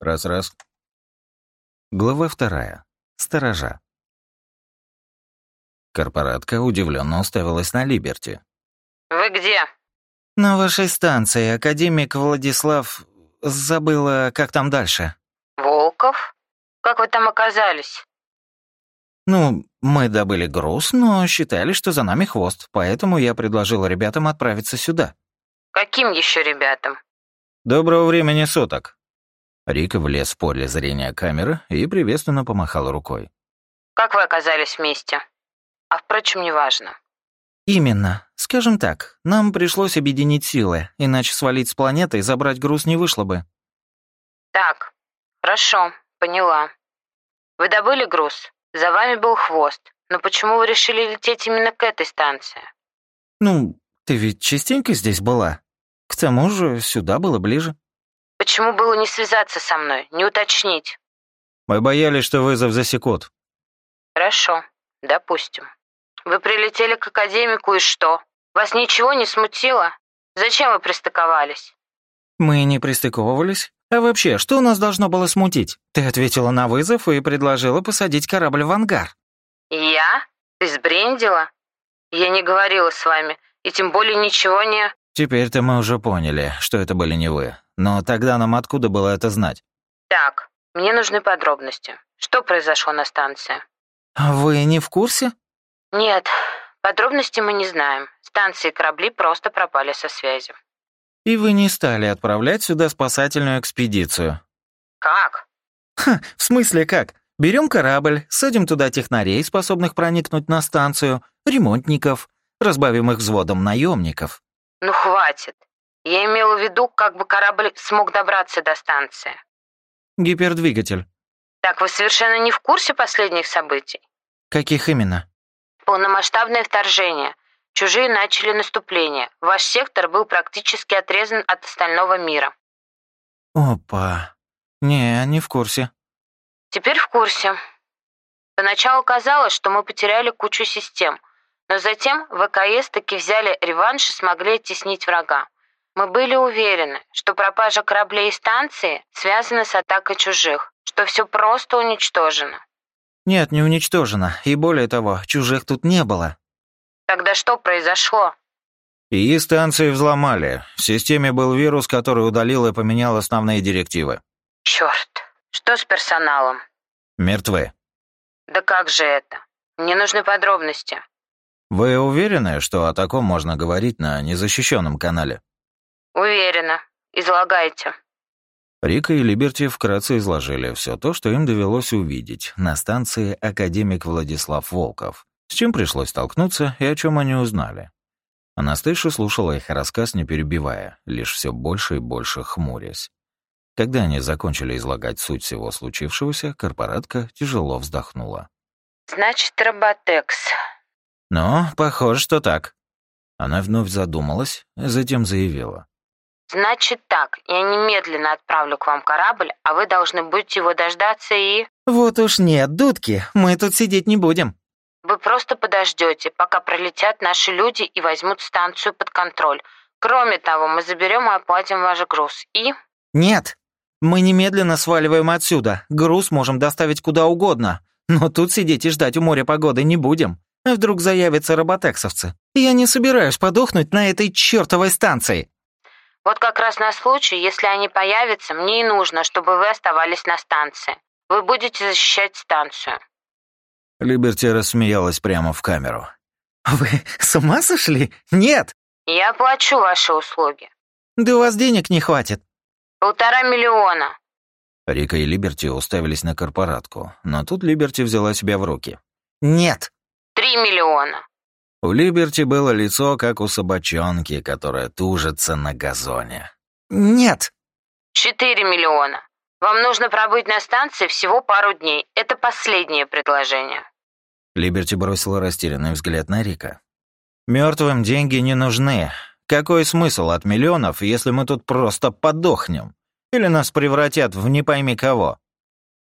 Раз-раз. Глава вторая. Сторожа. Корпоратка удивленно уставилась на Либерти. «Вы где?» «На вашей станции. Академик Владислав... Забыла, как там дальше». «Волков? Как вы там оказались?» «Ну, мы добыли груз, но считали, что за нами хвост, поэтому я предложил ребятам отправиться сюда». «Каким еще ребятам?» «Доброго времени суток». Рика влез в поле зрения камеры и приветственно помахал рукой. «Как вы оказались вместе? А впрочем, неважно». «Именно. Скажем так, нам пришлось объединить силы, иначе свалить с планеты и забрать груз не вышло бы». «Так, хорошо, поняла. Вы добыли груз? За вами был хвост. Но почему вы решили лететь именно к этой станции?» «Ну, ты ведь частенько здесь была. К тому же сюда было ближе». «Почему было не связаться со мной, не уточнить?» «Мы боялись, что вызов засекут». «Хорошо, допустим. Вы прилетели к академику и что? Вас ничего не смутило? Зачем вы пристыковались?» «Мы не пристыковывались. А вообще, что нас должно было смутить? Ты ответила на вызов и предложила посадить корабль в ангар». «Я? Ты сбрендила? Я не говорила с вами, и тем более ничего не...» «Теперь-то мы уже поняли, что это были не вы. Но тогда нам откуда было это знать?» «Так, мне нужны подробности. Что произошло на станции?» «Вы не в курсе?» «Нет, подробности мы не знаем. Станции и корабли просто пропали со связи». «И вы не стали отправлять сюда спасательную экспедицию?» «Как?» «Ха, в смысле как? Берем корабль, садим туда технарей, способных проникнуть на станцию, ремонтников, разбавим их взводом наемников». «Ну хватит. Я имела в виду, как бы корабль смог добраться до станции». «Гипердвигатель». «Так вы совершенно не в курсе последних событий?» «Каких именно?» Полномасштабное вторжение. Чужие начали наступление. Ваш сектор был практически отрезан от остального мира. Опа. Не, не в курсе. Теперь в курсе. Поначалу казалось, что мы потеряли кучу систем, но затем ВКС таки взяли реванш и смогли оттеснить врага. Мы были уверены, что пропажа кораблей и станции связана с атакой чужих, что все просто уничтожено. Нет, не уничтожено. И более того, чужих тут не было. Тогда что произошло? И станции взломали. В системе был вирус, который удалил и поменял основные директивы. Черт, что с персоналом? Мертвы. Да как же это? Мне нужны подробности. Вы уверены, что о таком можно говорить на незащищенном канале? Уверена. Излагайте. Рика и Либерти вкратце изложили все то, что им довелось увидеть на станции академик Владислав Волков, с чем пришлось столкнуться и о чем они узнали. Анастейша слушала их рассказ, не перебивая, лишь все больше и больше хмурясь. Когда они закончили излагать суть всего случившегося, корпоратка тяжело вздохнула. «Значит, роботекс». «Ну, похоже, что так». Она вновь задумалась, затем заявила. «Значит так, я немедленно отправлю к вам корабль, а вы должны будете его дождаться и...» Вот уж нет, дудки, мы тут сидеть не будем. «Вы просто подождете, пока пролетят наши люди и возьмут станцию под контроль. Кроме того, мы заберем и оплатим ваш груз. И...» Нет, мы немедленно сваливаем отсюда. Груз можем доставить куда угодно. Но тут сидеть и ждать у моря погоды не будем. А вдруг заявятся роботексовцы? Я не собираюсь подохнуть на этой чертовой станции. «Вот как раз на случай, если они появятся, мне и нужно, чтобы вы оставались на станции. Вы будете защищать станцию». Либерти рассмеялась прямо в камеру. Вы с ума сошли? Нет! «Я оплачу ваши услуги. Да у вас денег не хватит. Полтора миллиона». Рика и Либерти уставились на корпоратку, но тут Либерти взяла себя в руки. Нет. Три миллиона. У Либерти было лицо, как у собачонки, которая тужится на газоне. Нет. Четыре миллиона. Вам нужно пробыть на станции всего пару дней. Это последнее предложение. Либерти бросила растерянный взгляд на Рика. Мертвым деньги не нужны. Какой смысл от миллионов, если мы тут просто подохнем? Или нас превратят в не пойми кого?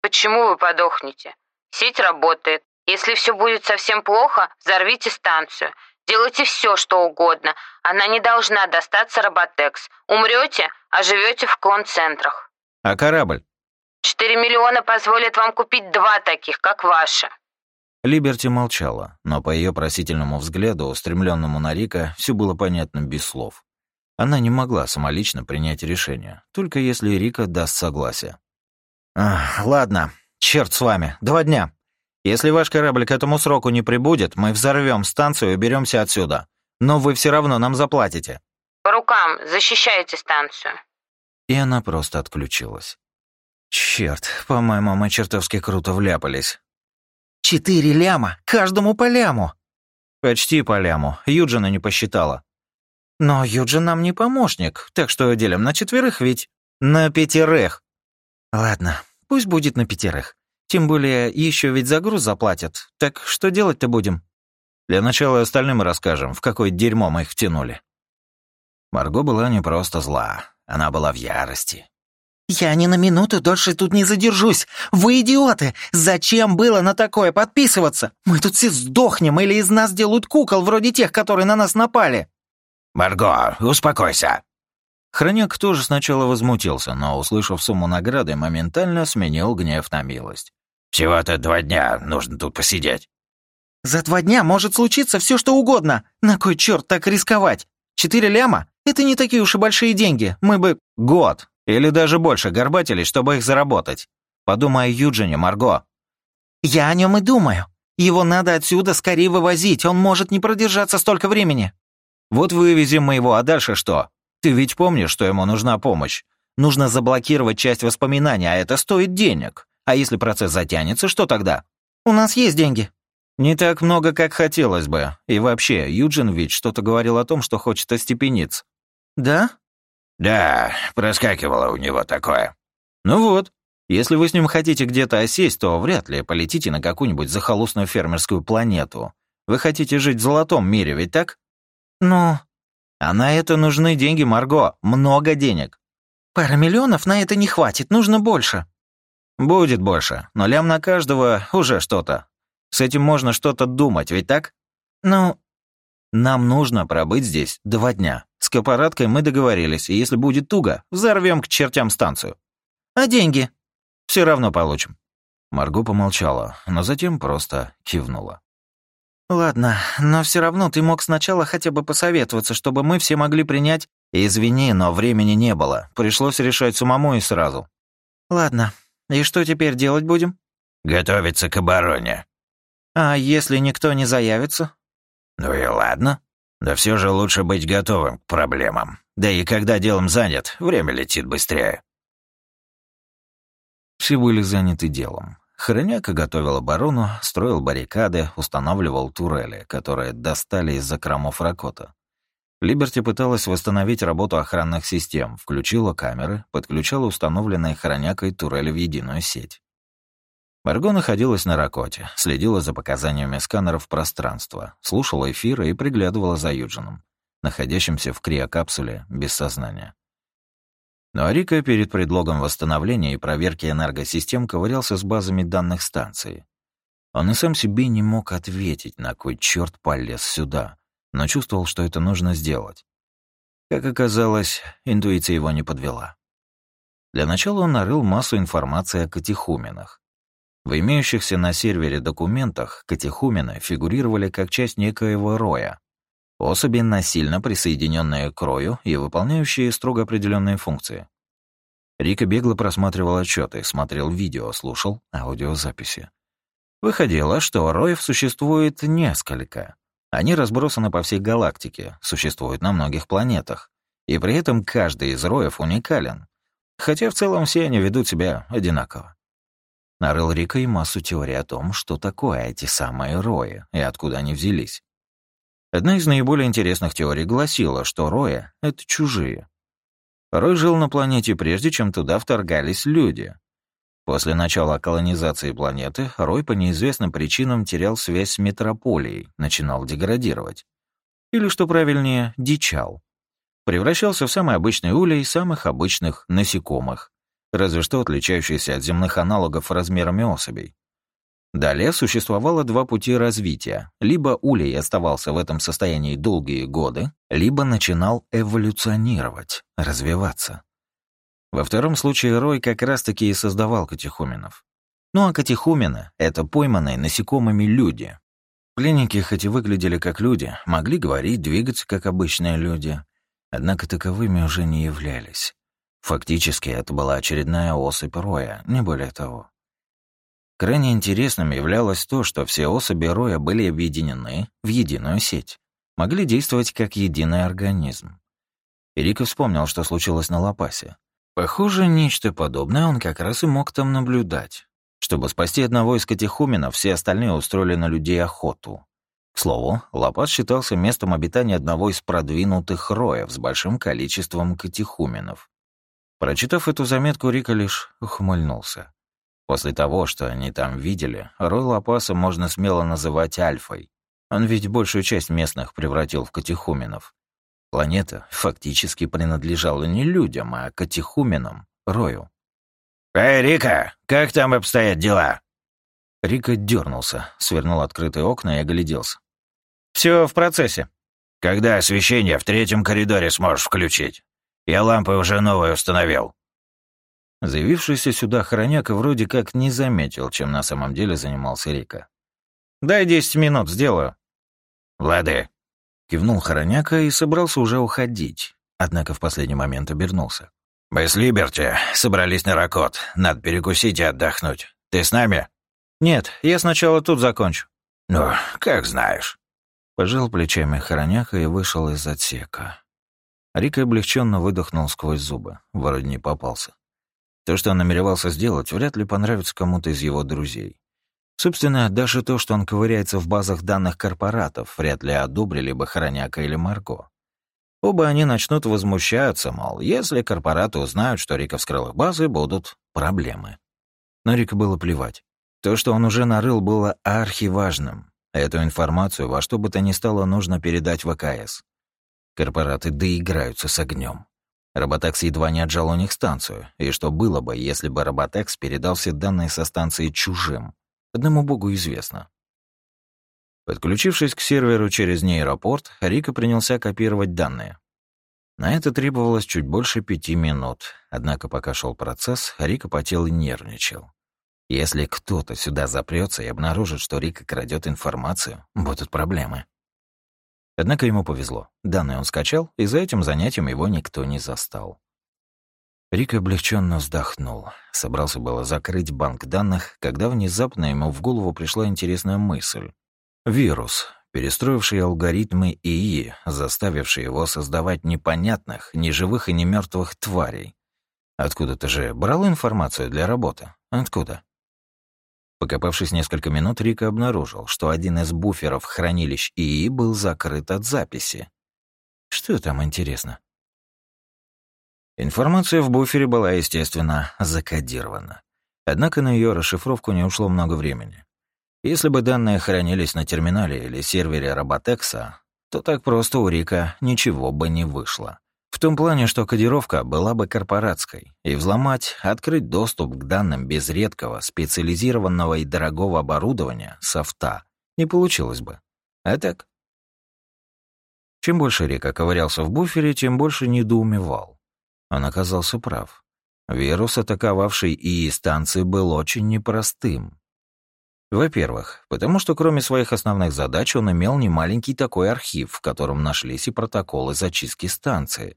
Почему вы подохнете? Сеть работает. Если все будет совсем плохо, взорвите станцию. Делайте все, что угодно. Она не должна достаться Роботекс. Умрете, а живете в клон-центрах. А корабль? Четыре миллиона позволят вам купить два таких, как ваши». Либерти молчала, но по ее просительному взгляду, устремленному на Рика, все было понятно без слов. Она не могла самолично принять решение, только если Рика даст согласие. «Ладно, черт с вами, два дня. Если ваш корабль к этому сроку не прибудет, мы взорвем станцию и уберемся отсюда. Но вы все равно нам заплатите». «По рукам, защищайте станцию». И она просто отключилась. Черт, по-моему, мы чертовски круто вляпались. Четыре ляма, каждому по ляму. Почти по ляму, Юджина не посчитала. Но Юджин нам не помощник, так что делим на четверых ведь. На пятерых. Ладно, пусть будет на пятерых. Тем более, еще ведь за груз заплатят. Так что делать-то будем? Для начала остальным расскажем, в какое дерьмо мы их втянули. Марго была не просто зла, она была в ярости. «Я ни на минуту дольше тут не задержусь. Вы идиоты! Зачем было на такое подписываться? Мы тут все сдохнем или из нас делают кукол вроде тех, которые на нас напали!» «Марго, успокойся!» Хроняк тоже сначала возмутился, но, услышав сумму награды, моментально сменил гнев на милость. Всего-то два дня нужно тут посидеть». «За два дня может случиться все, что угодно. На кой черт так рисковать? Четыре ляма? Это не такие уж и большие деньги. Мы бы...» «Год. Или даже больше горбатились, чтобы их заработать. Подумай о Юджине, Марго». «Я о нем и думаю. Его надо отсюда скорее вывозить, он может не продержаться столько времени». «Вот вывезем мы его, а дальше что? Ты ведь помнишь, что ему нужна помощь? Нужно заблокировать часть воспоминаний, а это стоит денег. А если процесс затянется, что тогда? У нас есть деньги. Не так много, как хотелось бы. И вообще, Юджин ведь что-то говорил о том, что хочет остепениться. Да? Да, проскакивало у него такое. Ну вот, если вы с ним хотите где-то осесть, то вряд ли полетите на какую-нибудь захолустную фермерскую планету. Вы хотите жить в золотом мире, ведь так? Ну, а на это нужны деньги, Марго. Много денег. Пара миллионов на это не хватит, нужно больше. Будет больше, но лям на каждого уже что-то. С этим можно что-то думать, ведь так? Ну, нам нужно пробыть здесь два дня. С капараткой мы договорились, и если будет туго, взорвем к чертям станцию. А деньги? Все равно получим. Марго помолчала, но затем просто кивнула. «Ладно, но все равно ты мог сначала хотя бы посоветоваться, чтобы мы все могли принять...» «Извини, но времени не было. Пришлось решать самому и сразу». «Ладно, и что теперь делать будем? Готовиться к обороне. А если никто не заявится? Ну и ладно. Да все же лучше быть готовым к проблемам. Да и когда делом занят, время летит быстрее. Все были заняты делом. Хороняка готовил оборону, строил баррикады, устанавливал турели, которые достали из закромов Ракота. Либерти пыталась восстановить работу охранных систем, включила камеры, подключала установленные хронякой турели в единую сеть. Марго находилась на Ракоте, следила за показаниями сканеров пространства, слушала эфиры и приглядывала за Юджином, находящимся в криокапсуле без сознания. Но Арика перед предлогом восстановления и проверки энергосистем ковырялся с базами данных станции. Он и сам себе не мог ответить, на кой черт полез сюда — но чувствовал, что это нужно сделать. Как оказалось, интуиция его не подвела. Для начала он нарыл массу информации о катехуменах. В имеющихся на сервере документах катехумены фигурировали как часть некоего роя, особи, насильно присоединенные к рою и выполняющие строго определенные функции. Рика бегло просматривал отчеты, смотрел видео, слушал аудиозаписи. Выходило, что роев существует несколько, они разбросаны по всей галактике, существуют на многих планетах. И при этом каждый из роев уникален. Хотя в целом все они ведут себя одинаково. Нарыл Рика и массу теорий о том, что такое эти самые рои и откуда они взялись. Одна из наиболее интересных теорий гласила, что рои — это чужие. Рой жил на планете прежде, чем туда вторгались люди, После начала колонизации планеты Рой по неизвестным причинам терял связь с метрополией, начинал деградировать. Или, что правильнее, дичал. Превращался в самый обычный улей самых обычных насекомых, разве что отличающийся от земных аналогов размерами особей. Далее существовало два пути развития. Либо улей оставался в этом состоянии долгие годы, либо начинал эволюционировать, развиваться. Во втором случае Рой как раз-таки и создавал катехуменов. Ну а катехумены — это пойманные насекомыми люди. Пленники, хоть и выглядели как люди, могли говорить, двигаться как обычные люди, однако таковыми уже не являлись. Фактически это была очередная особь Роя, не более того. Крайне интересным являлось то, что все особи Роя были объединены в единую сеть, могли действовать как единый организм. Ирика вспомнил, что случилось на Лапасе. Похоже, нечто подобное он как раз и мог там наблюдать. Чтобы спасти одного из катехуменов, все остальные устроили на людей охоту. К слову, Лапас считался местом обитания одного из продвинутых роев с большим количеством катехуменов. Прочитав эту заметку, Рика лишь ухмыльнулся. После того, что они там видели, рой Лапаса можно смело называть Альфой. Он ведь большую часть местных превратил в катехуменов. Планета фактически принадлежала не людям, а катехуменам, Рою. «Эй, Рика, как там обстоят дела?» Рика дернулся, свернул открытые окна и огляделся. Все в процессе». «Когда освещение в третьем коридоре сможешь включить? Я лампы уже новые установил». Заявившийся сюда хороняка вроде как не заметил, чем на самом деле занимался Рика. «Дай десять минут, сделаю». «Лады». Кивнул хороняка и собрался уже уходить, однако в последний момент обернулся. «Мы с Либерти собрались на Ракот. Надо перекусить и отдохнуть. Ты с нами?» «Нет, я сначала тут закончу». «Ну, как знаешь». Пожал плечами хороняка и вышел из отсека. Рик облегченно выдохнул сквозь зубы, вроде не попался. То, что он намеревался сделать, вряд ли понравится кому-то из его друзей. Собственно, даже то, что он ковыряется в базах данных корпоратов, вряд ли одобрили бы Хороняка или Марго. Оба они начнут возмущаться, мол, если корпораты узнают, что Рика вскрыл их базы, будут проблемы. Но Рика было плевать. То, что он уже нарыл, было архиважным. Эту информацию во что бы то ни стало нужно передать ВКС. Корпораты доиграются с огнем. Роботекс едва не отжал у них станцию. И что было бы, если бы Роботекс передал все данные со станции чужим? Одному богу известно. Подключившись к серверу через нейропорт, Рика принялся копировать данные. На это требовалось чуть больше пяти минут, однако пока шел процесс, Рика потел и нервничал. Если кто-то сюда запрется и обнаружит, что Рика крадет информацию, будут проблемы. Однако ему повезло. Данные он скачал, и за этим занятием его никто не застал. Рик облегченно вздохнул. Собрался было закрыть банк данных, когда внезапно ему в голову пришла интересная мысль. Вирус, перестроивший алгоритмы ИИ, заставивший его создавать непонятных, ни живых и ни мертвых тварей. Откуда-то же брал информацию для работы. Откуда? Покопавшись несколько минут, Рика обнаружил, что один из буферов хранилищ ИИ был закрыт от записи. Что там интересно? Информация в буфере была, естественно, закодирована. Однако на ее расшифровку не ушло много времени. Если бы данные хранились на терминале или сервере Роботекса, то так просто у Рика ничего бы не вышло. В том плане, что кодировка была бы корпоратской, и взломать, открыть доступ к данным без редкого, специализированного и дорогого оборудования, софта, не получилось бы. А так? Чем больше Рика ковырялся в буфере, тем больше недоумевал. Он оказался прав. Вирус, атаковавший ИИ станции, был очень непростым. Во-первых, потому что кроме своих основных задач он имел немаленький такой архив, в котором нашлись и протоколы зачистки станции.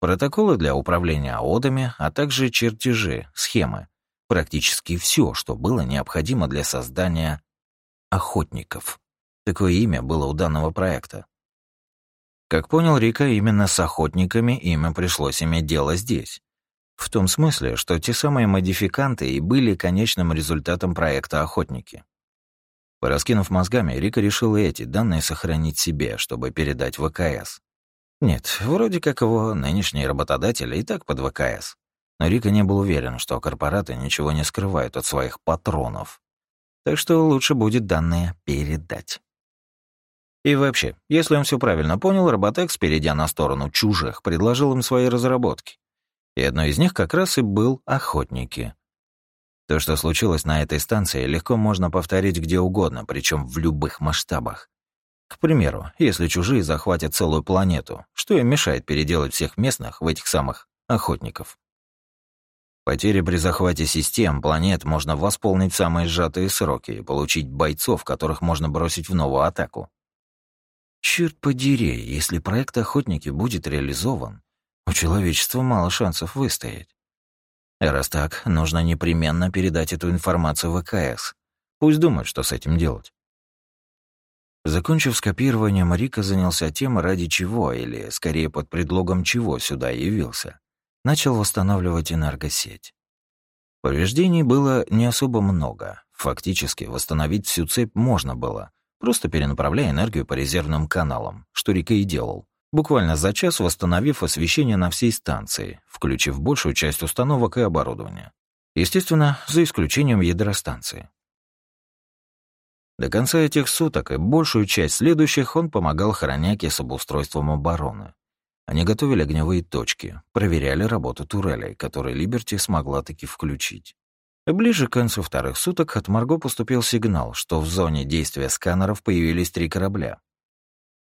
Протоколы для управления аодами, а также чертежи, схемы. Практически все, что было необходимо для создания охотников. Такое имя было у данного проекта. Как понял Рика, именно с охотниками им пришлось иметь дело здесь. В том смысле, что те самые модификанты и были конечным результатом проекта «Охотники». Пораскинув мозгами, Рика решил эти данные сохранить себе, чтобы передать ВКС. Нет, вроде как его нынешние работодатели и так под ВКС. Но Рика не был уверен, что корпораты ничего не скрывают от своих патронов. Так что лучше будет данные передать. И вообще, если он все правильно понял, Роботекс, перейдя на сторону чужих, предложил им свои разработки. И одной из них как раз и был «Охотники». То, что случилось на этой станции, легко можно повторить где угодно, причем в любых масштабах. К примеру, если чужие захватят целую планету, что им мешает переделать всех местных в этих самых охотников? Потери при захвате систем планет можно восполнить в самые сжатые сроки и получить бойцов, которых можно бросить в новую атаку. Черт подери, если проект «Охотники» будет реализован, у человечества мало шансов выстоять. И раз так, нужно непременно передать эту информацию в ВКС. Пусть думают, что с этим делать. Закончив скопирование, Марика занялся тем, ради чего, или скорее под предлогом чего сюда явился. Начал восстанавливать энергосеть. Повреждений было не особо много. Фактически восстановить всю цепь можно было, просто перенаправляя энергию по резервным каналам, что Рика и делал, буквально за час восстановив освещение на всей станции, включив большую часть установок и оборудования. Естественно, за исключением ядростанции. До конца этих суток и большую часть следующих он помогал Хороняке с обустройством обороны. Они готовили огневые точки, проверяли работу турелей, которые Либерти смогла таки включить. Ближе к концу вторых суток от Марго поступил сигнал, что в зоне действия сканеров появились три корабля.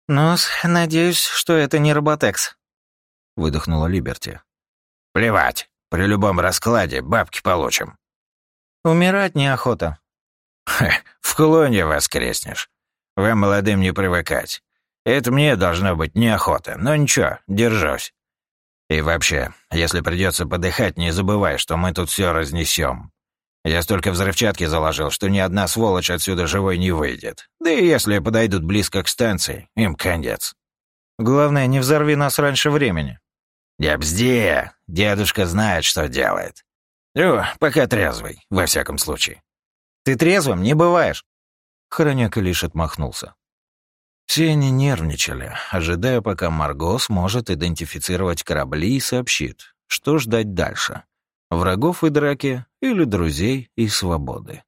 ну надеюсь, что это не Роботекс», — выдохнула Либерти. «Плевать. При любом раскладе бабки получим». «Умирать неохота», в клоне воскреснешь. Вам, молодым, не привыкать. Это мне должно быть неохота, но ничего, держусь. И вообще, если придется подыхать, не забывай, что мы тут все разнесем. Я столько взрывчатки заложил, что ни одна сволочь отсюда живой не выйдет. Да и если подойдут близко к станции, им конец. Главное, не взорви нас раньше времени. Не бзди, дедушка знает, что делает. Ну, пока трезвый, во всяком случае. Ты трезвым не бываешь. Хороняка лишь отмахнулся. Все они нервничали, ожидая, пока Марго сможет идентифицировать корабли и сообщит, что ждать дальше. Врагов и драки или друзей и свободы.